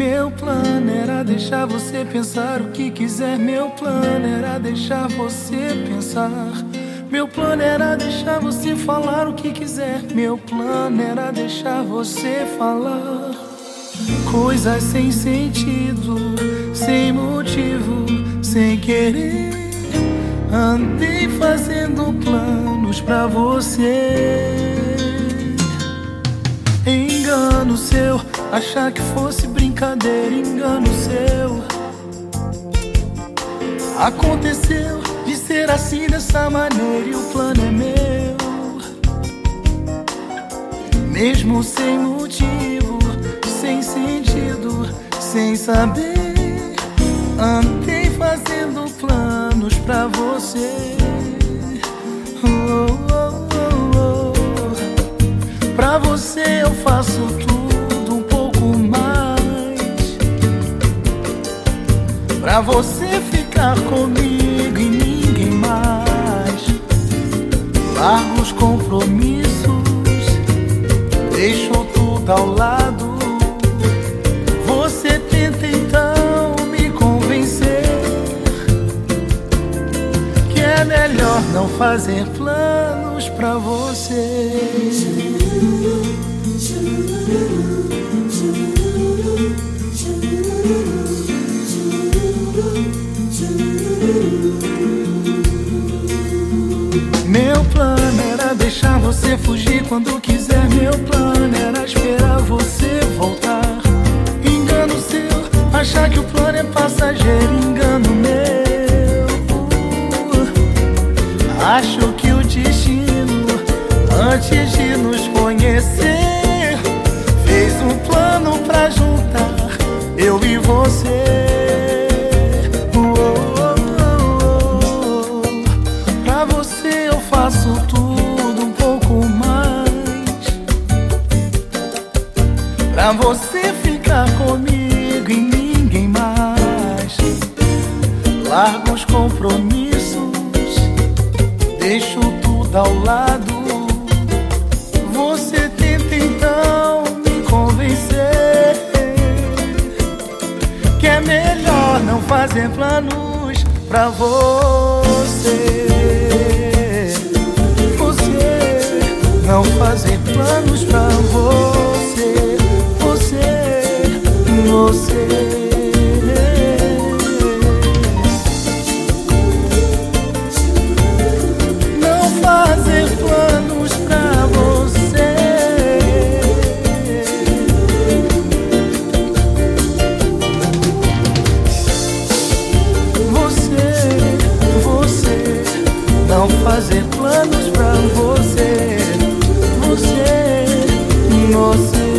Meu plano era deixar você pensar o que quiser. Meu plano era deixar você pensar. Meu plano era deixar você falar o que quiser. Meu plano era deixar você falar. Coisas sem sentido, sem motivo, sem querer. Andei fazendo planos pra você. Engano seu, achar que fosse brincadeira, engano seu. Aconteceu ser assim dessa maneira e o plano é meu. Mesmo sem motivo, sem sentido, sem saber, andei fazendo planos pra você. Oh, oh, oh, oh. Pra você eu faço tudo um pouco mais. Pra você ficar comigo e mais. Largo os compromissos, deixo tudo ao lado. Você tenta então me convencer que é melhor não fazer planos pra você. Você fugir quando quiser. Meu plano era esperar você voltar. Engano seu, achar que o plano é passageiro. Engano meu. Acho que o destino, antes de nos conhecer, fez um plano pra juntar eu e você. Pra você ficar comigo e ninguém mais. Largo os compromissos Deixo tudo ao lado. Você tenta então me convencer Que é melhor não fazer planos pra você. Você não fazer planos pra você você. Não fazer planos pra você. Você, você, não fazer planos pra você. Você, você.